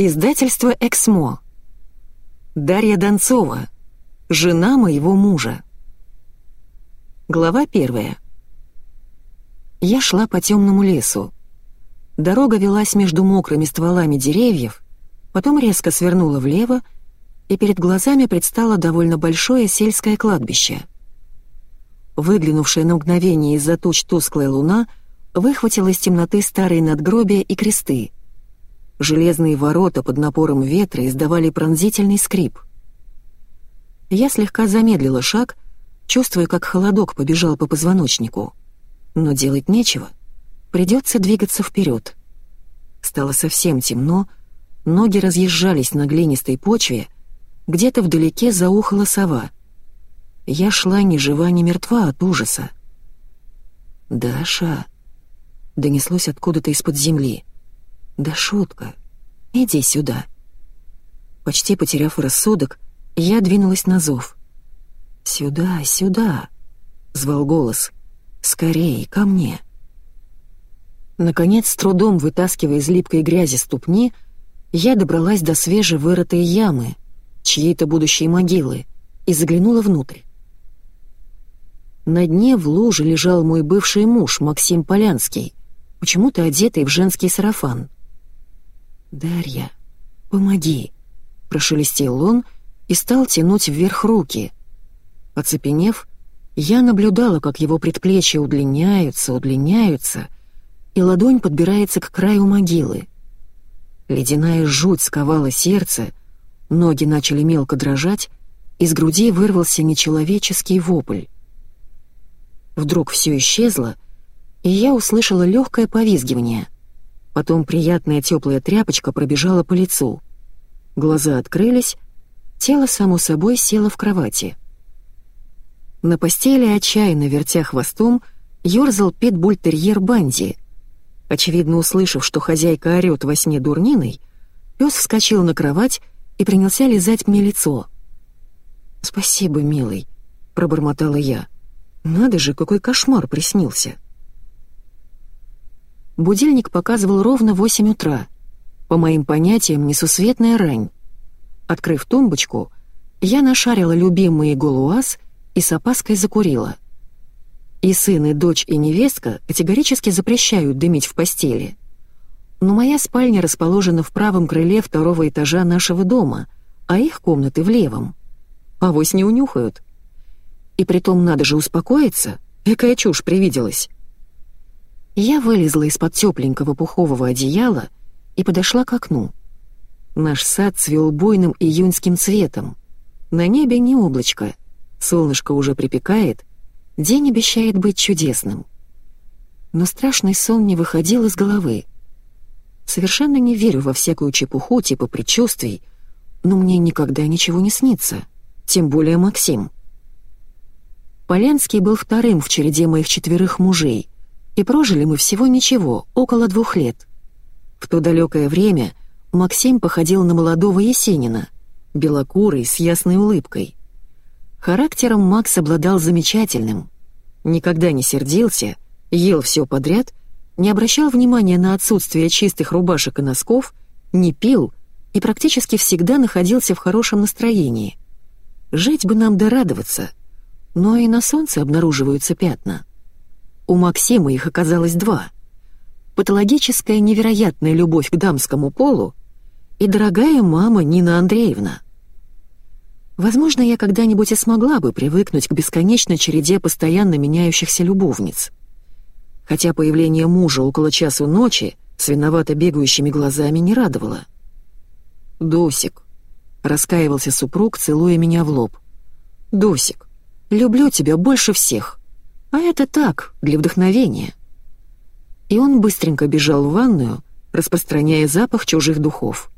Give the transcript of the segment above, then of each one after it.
Издательство «Эксмо». Дарья Донцова. Жена моего мужа. Глава первая. Я шла по темному лесу. Дорога велась между мокрыми стволами деревьев, потом резко свернула влево, и перед глазами предстало довольно большое сельское кладбище. Выглянувшая на мгновение из-за туч тусклая луна выхватила из темноты старые надгробия и кресты — Железные ворота под напором ветра издавали пронзительный скрип. Я слегка замедлила шаг, чувствуя, как холодок побежал по позвоночнику. Но делать нечего. Придется двигаться вперед. Стало совсем темно, ноги разъезжались на глинистой почве, где-то вдалеке заухала сова. Я шла ни жива, ни мертва от ужаса. «Даша!» — донеслось откуда-то из-под земли. «Да шутка. Иди сюда». Почти потеряв рассудок, я двинулась на зов. «Сюда, сюда!» — звал голос. «Скорей, ко мне!» Наконец, с трудом вытаскивая из липкой грязи ступни, я добралась до свежевырытой ямы, чьей-то будущей могилы, и заглянула внутрь. На дне в луже лежал мой бывший муж, Максим Полянский, почему-то одетый в женский сарафан. «Дарья, помоги!» — прошелестел он и стал тянуть вверх руки. Оцепенев, я наблюдала, как его предплечья удлиняются, удлиняются, и ладонь подбирается к краю могилы. Ледяная жуть сковала сердце, ноги начали мелко дрожать, из груди вырвался нечеловеческий вопль. Вдруг все исчезло, и я услышала легкое повизгивание — Потом приятная теплая тряпочка пробежала по лицу. Глаза открылись, тело само собой село в кровати. На постели, отчаянно вертя хвостом, ёрзал питбуль-терьер Банди. Очевидно, услышав, что хозяйка орёт во сне дурниной, пес вскочил на кровать и принялся лизать мне лицо. «Спасибо, милый», — пробормотала я. «Надо же, какой кошмар приснился!» Будильник показывал ровно 8 утра. По моим понятиям, несусветная рань. Открыв тумбочку, я нашарила любимый голуаз и с опаской закурила. И сын, и дочь, и невестка категорически запрещают дымить в постели. Но моя спальня расположена в правом крыле второго этажа нашего дома, а их комнаты в левом. Авось не унюхают. И притом надо же успокоиться, какая чушь привиделась. Я вылезла из-под тепленького пухового одеяла и подошла к окну. Наш сад цвел буйным июньским цветом. На небе не облачко, солнышко уже припекает, день обещает быть чудесным. Но страшный сон не выходил из головы. Совершенно не верю во всякую чепуху типа предчувствий, но мне никогда ничего не снится, тем более Максим. Полянский был вторым в череде моих четверых мужей — и прожили мы всего ничего, около двух лет. В то далекое время Максим походил на молодого Есенина, белокурый, с ясной улыбкой. Характером Макс обладал замечательным. Никогда не сердился, ел все подряд, не обращал внимания на отсутствие чистых рубашек и носков, не пил и практически всегда находился в хорошем настроении. Жить бы нам да радоваться, но и на солнце обнаруживаются пятна. У Максима их оказалось два. Патологическая невероятная любовь к дамскому полу и дорогая мама Нина Андреевна. Возможно, я когда-нибудь и смогла бы привыкнуть к бесконечной череде постоянно меняющихся любовниц. Хотя появление мужа около часу ночи с виновато бегающими глазами не радовало. «Досик», — раскаивался супруг, целуя меня в лоб. «Досик, люблю тебя больше всех. А это так, для вдохновения. И он быстренько бежал в ванную, распространяя запах чужих духов.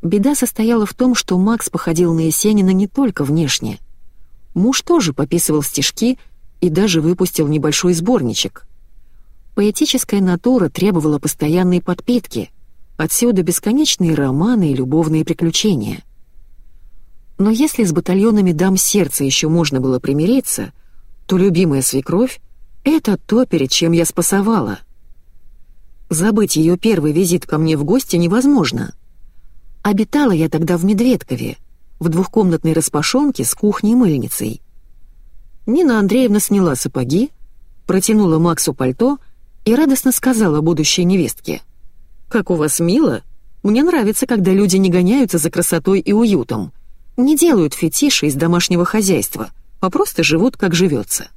Беда состояла в том, что Макс походил на Есенина не только внешне. Муж тоже пописывал стишки и даже выпустил небольшой сборничек. Поэтическая натура требовала постоянной подпитки, отсюда бесконечные романы и любовные приключения. Но если с батальонами дам сердца еще можно было примириться — то любимая свекровь — это то, перед чем я спасовала. Забыть ее первый визит ко мне в гости невозможно. Обитала я тогда в Медведкове, в двухкомнатной распашонке с кухней-мыльницей. Нина Андреевна сняла сапоги, протянула Максу пальто и радостно сказала будущей невестке. «Как у вас мило! Мне нравится, когда люди не гоняются за красотой и уютом, не делают фетиши из домашнего хозяйства, а просто живут, как живется».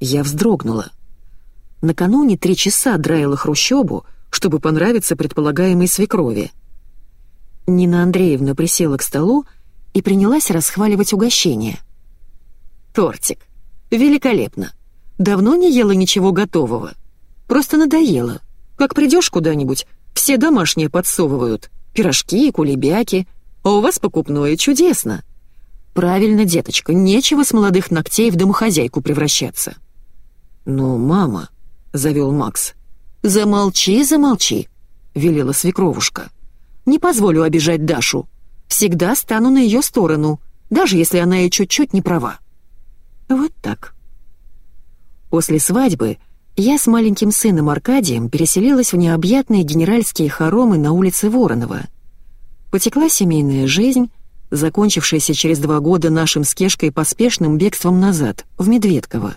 Я вздрогнула. Накануне три часа драила хрущобу, чтобы понравиться предполагаемой свекрови. Нина Андреевна присела к столу и принялась расхваливать угощение. «Тортик. Великолепно. Давно не ела ничего готового. Просто надоело. Как придешь куда-нибудь, все домашние подсовывают. Пирожки, кулебяки. А у вас покупное чудесно. Правильно, деточка, нечего с молодых ногтей в домохозяйку превращаться». «Но, мама», — завел Макс. «Замолчи, замолчи», — велела свекровушка. «Не позволю обижать Дашу. Всегда стану на ее сторону, даже если она и чуть-чуть не права». Вот так. После свадьбы я с маленьким сыном Аркадием переселилась в необъятные генеральские хоромы на улице Воронова. Потекла семейная жизнь, закончившаяся через два года нашим с Кешкой поспешным бегством назад, в Медведково.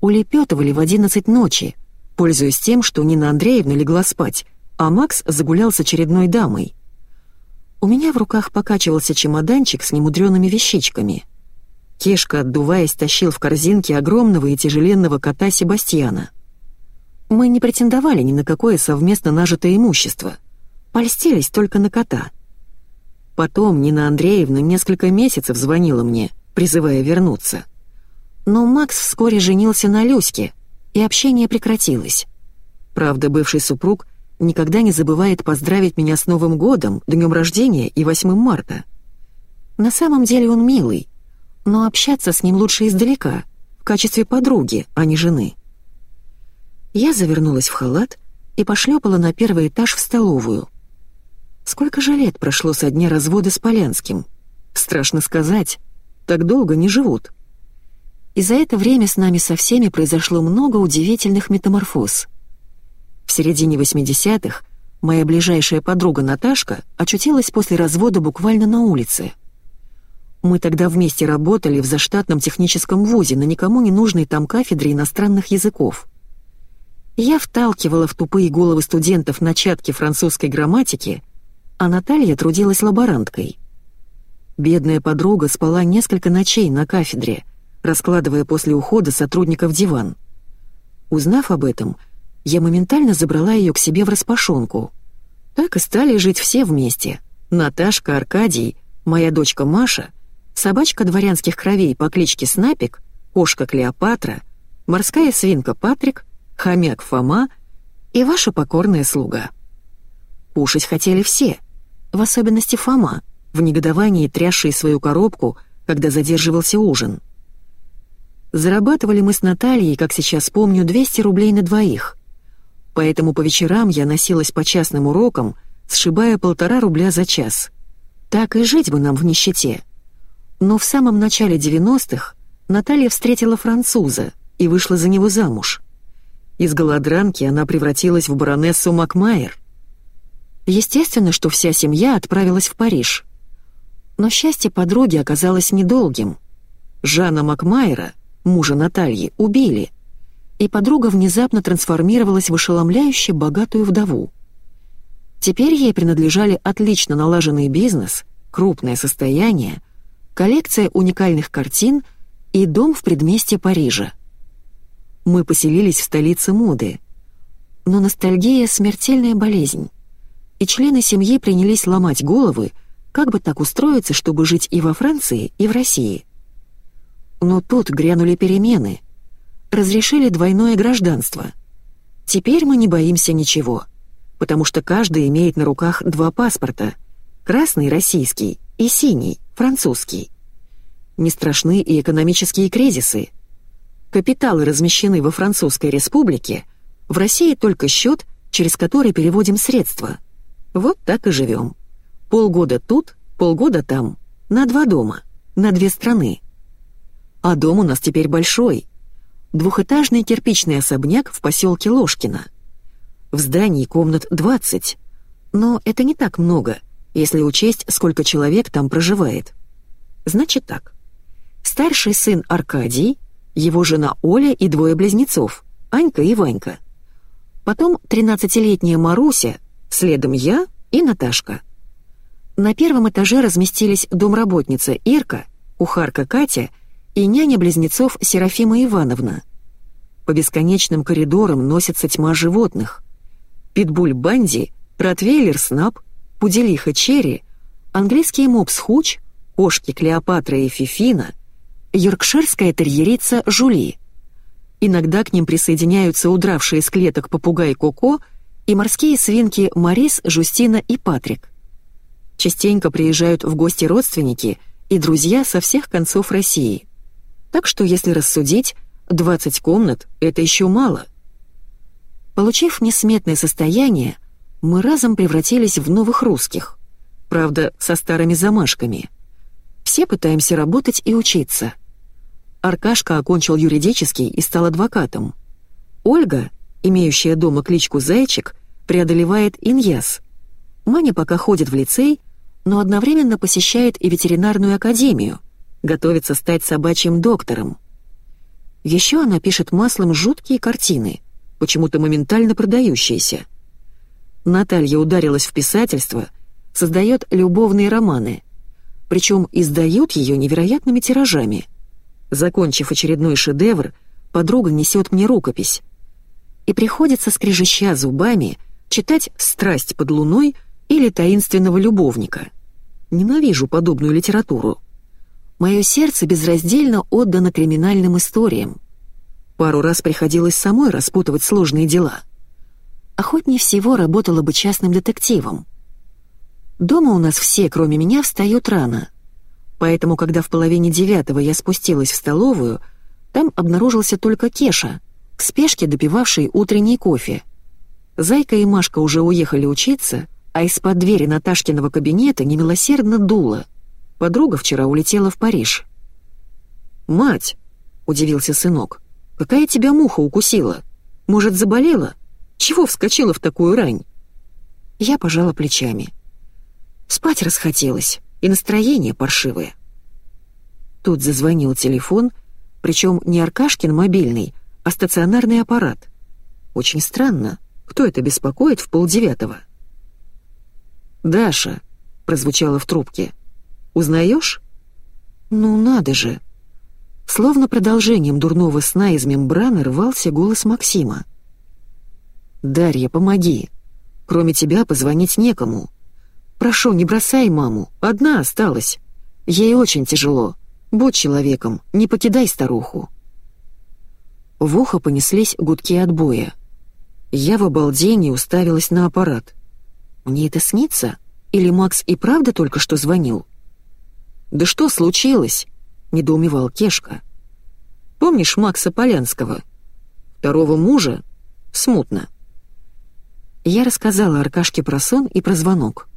Улепетывали в одиннадцать ночи, пользуясь тем, что Нина Андреевна легла спать, а Макс загулял с очередной дамой. У меня в руках покачивался чемоданчик с немудреными вещичками — Кешка, отдуваясь, тащил в корзинке огромного и тяжеленного кота Себастьяна. Мы не претендовали ни на какое совместно нажитое имущество. Польстились только на кота. Потом Нина Андреевна несколько месяцев звонила мне, призывая вернуться. Но Макс вскоре женился на Люське, и общение прекратилось. Правда, бывший супруг никогда не забывает поздравить меня с Новым годом, днем рождения и 8 марта. На самом деле он милый, но общаться с ним лучше издалека, в качестве подруги, а не жены. Я завернулась в халат и пошлепала на первый этаж в столовую. Сколько же лет прошло со дня развода с Полянским? Страшно сказать, так долго не живут. И за это время с нами со всеми произошло много удивительных метаморфоз. В середине 80-х моя ближайшая подруга Наташка очутилась после развода буквально на улице — мы тогда вместе работали в заштатном техническом вузе на никому не нужной там кафедре иностранных языков. Я вталкивала в тупые головы студентов начатки французской грамматики, а Наталья трудилась лаборанткой. Бедная подруга спала несколько ночей на кафедре, раскладывая после ухода сотрудников диван. Узнав об этом, я моментально забрала ее к себе в распашонку. Так и стали жить все вместе. Наташка, Аркадий, моя дочка Маша — собачка дворянских кровей по кличке Снапик, кошка Клеопатра, морская свинка Патрик, хомяк Фома и ваша покорная слуга. Кушать хотели все, в особенности Фома, в негодовании трясший свою коробку, когда задерживался ужин. Зарабатывали мы с Натальей, как сейчас помню, 200 рублей на двоих. Поэтому по вечерам я носилась по частным урокам, сшибая полтора рубля за час. Так и жить бы нам в нищете. Но в самом начале 90-х Наталья встретила француза и вышла за него замуж. Из голодранки она превратилась в баронессу Макмайер. Естественно, что вся семья отправилась в Париж. Но счастье подруги оказалось недолгим. Жана Макмайера, мужа Натальи, убили, и подруга внезапно трансформировалась в ошеломляюще богатую вдову. Теперь ей принадлежали отлично налаженный бизнес, крупное состояние — коллекция уникальных картин и дом в предместье Парижа. Мы поселились в столице моды. Но ностальгия — смертельная болезнь. И члены семьи принялись ломать головы, как бы так устроиться, чтобы жить и во Франции, и в России. Но тут грянули перемены. Разрешили двойное гражданство. Теперь мы не боимся ничего, потому что каждый имеет на руках два паспорта — красный — российский и синий французский. Не страшны и экономические кризисы. Капиталы размещены во Французской республике, в России только счет, через который переводим средства. Вот так и живем. Полгода тут, полгода там, на два дома, на две страны. А дом у нас теперь большой. Двухэтажный кирпичный особняк в поселке Ложкино. В здании комнат 20. Но это не так много — если учесть, сколько человек там проживает. Значит так. Старший сын Аркадий, его жена Оля и двое близнецов, Анька и Ванька. Потом 13-летняя Маруся, следом я и Наташка. На первом этаже разместились домработница Ирка, кухарка Катя и няня-близнецов Серафима Ивановна. По бесконечным коридорам носится тьма животных. Питбуль Банди, Ротвейлер Снап, Пуделиха Черри, английский мопс Хуч, кошки Клеопатра и Фифина, йоркширская терьерица Жули. Иногда к ним присоединяются удравшие из клеток попугай Коко и морские свинки Марис, Жустина и Патрик. Частенько приезжают в гости родственники и друзья со всех концов России. Так что, если рассудить, 20 комнат — это еще мало. Получив несметное состояние, мы разом превратились в новых русских. Правда, со старыми замашками. Все пытаемся работать и учиться. Аркашка окончил юридический и стал адвокатом. Ольга, имеющая дома кличку Зайчик, преодолевает иньяс. Маня пока ходит в лицей, но одновременно посещает и ветеринарную академию, готовится стать собачьим доктором. Еще она пишет маслом жуткие картины, почему-то моментально продающиеся. Наталья ударилась в писательство, создает любовные романы, причем издают ее невероятными тиражами. Закончив очередной шедевр, подруга несет мне рукопись. И приходится, скрежеща зубами, читать «Страсть под луной» или «Таинственного любовника». Ненавижу подобную литературу. Мое сердце безраздельно отдано криминальным историям. Пару раз приходилось самой распутывать сложные дела — охотнее всего работала бы частным детективом. Дома у нас все, кроме меня, встают рано. Поэтому, когда в половине девятого я спустилась в столовую, там обнаружился только Кеша, в спешке допивавший утренний кофе. Зайка и Машка уже уехали учиться, а из-под двери Наташкиного кабинета немилосердно дуло. Подруга вчера улетела в Париж. «Мать!» — удивился сынок. «Какая тебя муха укусила? Может, заболела?» Чего вскочила в такую рань?» Я пожала плечами. Спать расхотелось, и настроение паршивое. Тут зазвонил телефон, причем не Аркашкин мобильный, а стационарный аппарат. Очень странно, кто это беспокоит в полдевятого? «Даша», — прозвучало в трубке, — «узнаешь?» «Ну надо же!» Словно продолжением дурного сна из мембраны рвался голос Максима. «Дарья, помоги. Кроме тебя позвонить некому. Прошу, не бросай маму, одна осталась. Ей очень тяжело. Будь человеком, не покидай старуху». В ухо понеслись гудки отбоя. Я в обалдении уставилась на аппарат. «Мне это снится? Или Макс и правда только что звонил?» «Да что случилось?» — недоумевал Кешка. «Помнишь Макса Полянского? Второго мужа? Смутно. Я рассказала Аркашке про сон и про звонок.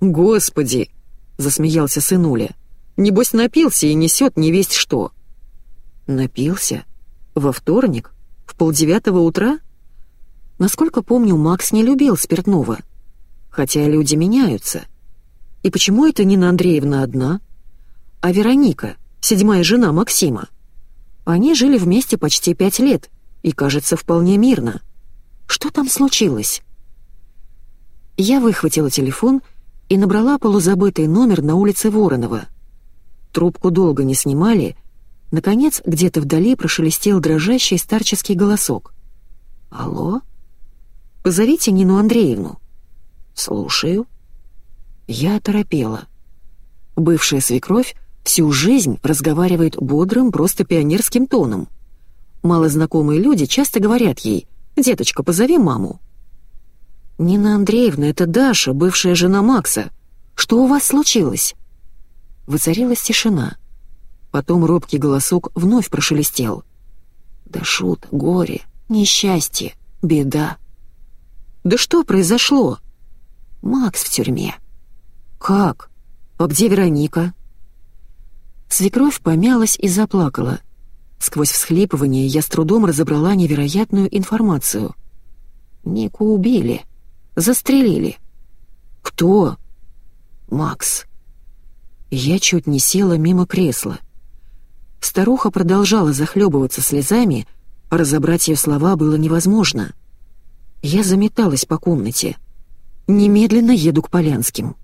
«Господи!» — засмеялся сынуля. «Небось напился и несет невесть что». «Напился? Во вторник? В полдевятого утра?» Насколько помню, Макс не любил спиртного. Хотя люди меняются. И почему это Нина Андреевна одна? А Вероника, седьмая жена Максима. Они жили вместе почти пять лет и, кажется, вполне мирно. Что там случилось? Я выхватила телефон и набрала полузабытый номер на улице Воронова. Трубку долго не снимали. Наконец, где-то вдали прошелестел дрожащий старческий голосок. «Алло? Позовите Нину Андреевну». «Слушаю». Я оторопела. Бывшая свекровь всю жизнь разговаривает бодрым, просто пионерским тоном. Малознакомые люди часто говорят ей «Деточка, позови маму». «Нина Андреевна, это Даша, бывшая жена Макса. Что у вас случилось?» Воцарилась тишина. Потом робкий голосок вновь прошелестел. «Да шут, горе, несчастье, беда». «Да что произошло?» «Макс в тюрьме». «Как? А где Вероника?» Свекровь помялась и заплакала. Сквозь всхлипывание я с трудом разобрала невероятную информацию. «Нику убили», Застрелили». «Кто?» Макс. Я чуть не села мимо кресла. Старуха продолжала захлебываться слезами, а разобрать ее слова было невозможно. Я заметалась по комнате. Немедленно еду к Полянским.